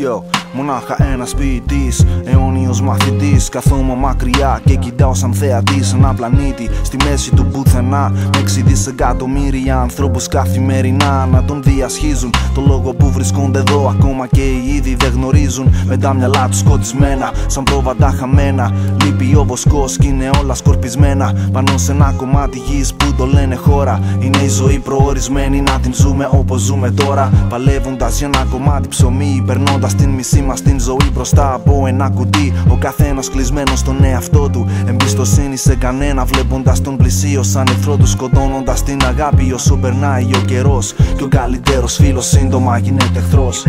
Yo, μονάχα ένας ποιητής, αιώνιος μαθητής. Καθόμαι μακριά και κοιτάω σαν θεατής ένα πλανήτη στη μέση του πουθενά. Με 6 δισεκατομμύρια ανθρώπους καθημερινά να τον διασχίζουν. Το λόγο που βρισκόνται εδώ ακόμα και οι ίδιοι δεν γνωρίζουν. Με τα μυαλά τους σκοτισμένα, σαν πρόβατα χαμένα. Λείπει ο βοσκό και είναι όλα σκορπισμένα. Πάνω σε ένα κομμάτι γης που το λένε χώρα. Είναι η ζωή προορισμένη να την ζούμε όπως ζούμε τώρα. Παλεύοντας για ένα κομμάτι ψωμί, περνώντας την μισή μα την ζωή μπροστά από ένα κουτί. Ο καθένας κλεισμένος στον εαυτό του. Εμπιστοσύνη σε κανένα, βλέποντας τον πλησίο σαν εχθρό του. Σκοτώνοντας την αγάπη όσο περνάει ο καιρός. Και ο καλύτερος φίλος σύντομα γίνεται εχθρός.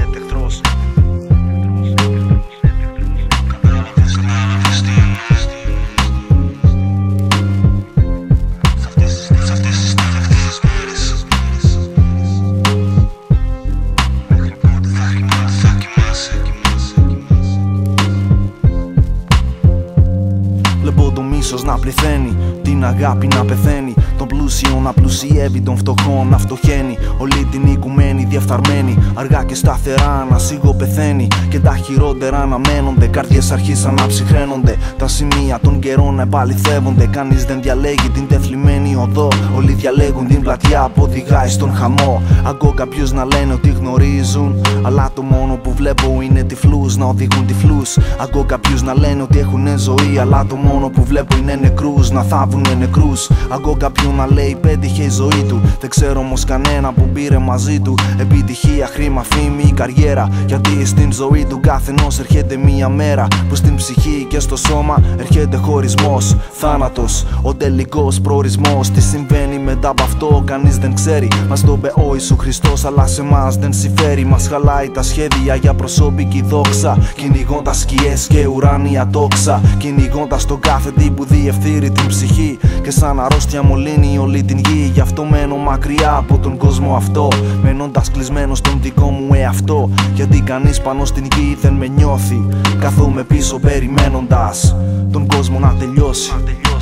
Βλέπω το μίσος να πληθαίνει. Την αγάπη να πεθαίνει Τον πλούσιο να πλουσιεύει Τον φτωχό να φτωχαίνει. Όλη την οικουμένη διεφθαρμένη Αργά και σταθερά να σιγοπεθαίνει Και τα χειρότερα να μένονται Καρδιές αρχίσαν να ψυχραίνονται. Τα σημεία των καιρών να επαληθεύονται Κανείς δεν διαλέγει την τεθλιμμένη οδό. Όλοι διαλέγουν την πλατιά που οδηγάει στον χαμό. Ακούω κάποιους να λένε ότι γνωρίζουν Αλλά το μόνο που βλέπω είναι τυφλούς να οδηγούν τυφλούς. Ακούω κάποιους να λένε ότι έχουν ζωή Αλλά το μόνο που βλέπω είναι νεκρούς να θάβουν νεκρούς. Ακούω κάποιον να λέει πέτυχε η ζωή του. Δεν ξέρω όμως κανένα που πήρε μαζί του. Επιτυχία, χρήμα, φήμη ή καριέρα. Γιατί στην ζωή του καθενός έρχεται μία μέρα Που στην ψυχή και στο σώμα έρχεται χωρισμός Θάνατος, ο τελικός προορισμός Τι συμβαίνει μετά από αυτό κανείς δεν ξέρει. Μας το είπε ο Ιησού Χριστός αλλά σε μας δεν συμφέρει Μας χαλάει τα σχέδια για προσωπική δόξα Κυνηγώντας σκιές και ουράνια τόξα Κυνηγώντας τον κάθε τι που διευθύνει την ψυχή. Και σαν αρρώστια μολύνει όλη την γη Γι' αυτό μένω μακριά από τον κόσμο αυτό Μένοντας κλεισμένος στον δικό μου εαυτό. Γιατί κανείς πάνω στην γη δεν με νιώθει Καθόμαι πίσω περιμένοντας Τον κόσμο να τελειώσει, να τελειώσει, να τελειώσει.